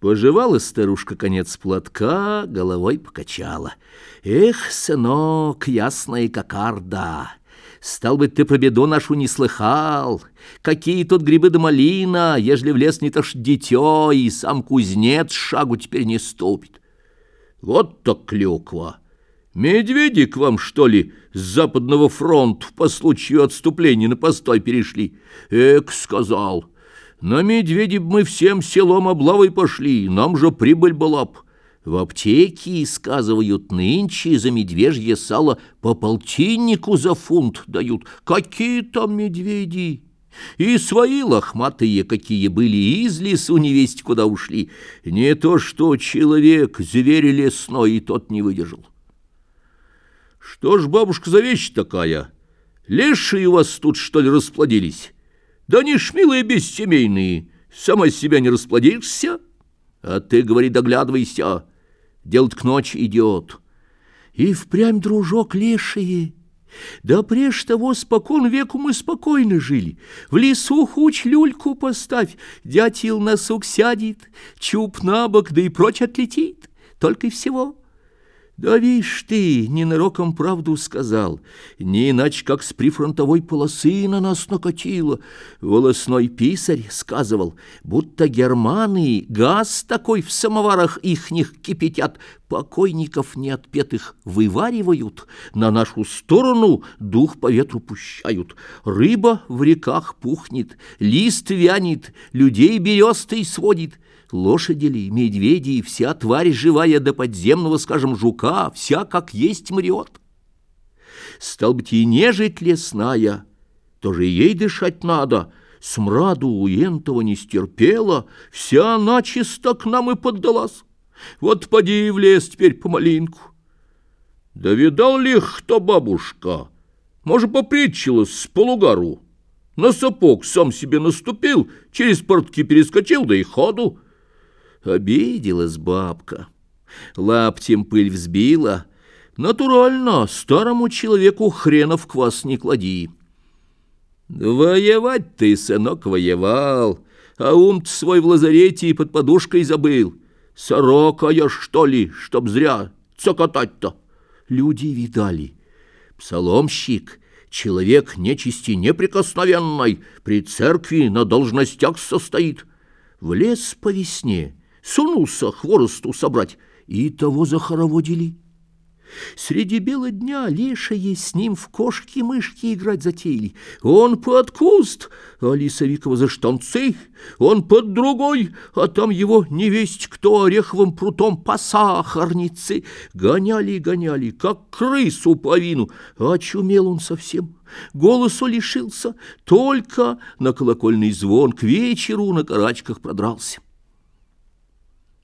Пожевала старушка конец платка, головой покачала. «Эх, сынок, ясная кокарда! Стал быть, ты про беду нашу не слыхал. Какие тут грибы да малина, ежели в лес не то ж дитё, и сам кузнец шагу теперь не ступит. Вот так клюква! Медведи к вам, что ли, с западного фронта по случаю отступления на постой перешли? Эк, сказал!» На медведи б мы всем селом облавой пошли, нам же прибыль была б. В аптеке, сказывают, нынче за медвежье сало по полтиннику за фунт дают. Какие там медведи! И свои лохматые, какие были, из лесу невесть куда ушли. Не то что человек, зверь лесной, и тот не выдержал. Что ж, бабушка, за вещь такая? Лешие у вас тут, что ли, расплодились? Да они ж милые бессемейные, сама себя не расплодишься. А ты, говори, доглядывайся, делать к ночи идет. И впрямь, дружок, лешие. Да прежде того спокон веку мы спокойно жили. В лесу хуч люльку поставь, дятел на сук сядет, чуб на бок, да и прочь отлетит. Только и всего. Да вишь ты, ненароком правду сказал, не иначе как с прифронтовой полосы на нас накатило. Волосной писарь сказывал, будто германы газ такой в самоварах ихних кипятят, покойников неотпетых вываривают, на нашу сторону дух по ветру пущают. Рыба в реках пухнет, лист вянет, людей берестой сводит — Лошади ли, медведи и вся тварь живая до подземного, скажем, жука, вся как есть мрет. Стал быть, и нежить лесная, тоже ей дышать надо, смраду у энтого не стерпела, вся начисто к нам и поддалась. Вот поди в лес теперь помаленьку. Да видал ли кто бабушка? Может, попритчилась с полугару? На сапог сам себе наступил, через портки перескочил, да и ходу. Обиделась бабка. Лаптем пыль взбила. Натурально, старому человеку хренов квас не клади. Воевать ты, сынок, воевал, а ум свой в лазарете и под подушкой забыл. Сорока я, что ли, чтоб зря цокотать-то? Люди видали. Псаломщик, человек нечисти неприкосновенной, при церкви на должностях состоит. В лес по весне — сунулся хворосту собрать, и того захороводили. Среди бела дня лешие с ним в кошки-мышки играть затеяли. Он под куст, а Лисовикова за штанцы, он под другой, а там его невесть кто ореховым прутом по сахарнице. Гоняли и гоняли, как крысу по вину, а очумел он совсем. Голосу лишился, только на колокольный звон к вечеру на карачках продрался.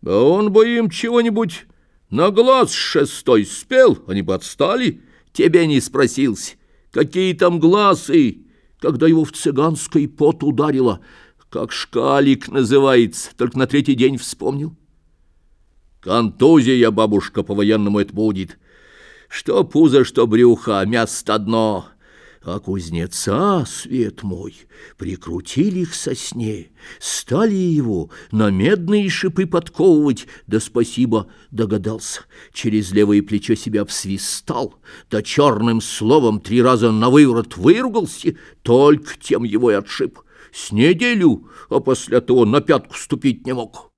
А он бы им чего-нибудь на глаз шестой спел, они бы отстали. Тебе не спросился, какие там глазы, когда его в цыганской пот ударило, как шкалик называется, только на третий день вспомнил. Контузия, бабушка, по-военному это будет. Что пузо, что брюхо, место одно — а кузнеца, свет мой, прикрутили к сосне, стали его на медные шипы подковывать, да спасибо догадался, через левое плечо себя обсвистал, да черным словом три раза на выворот выругался, только тем его и отшиб. С неделю, а после того на пятку ступить не мог.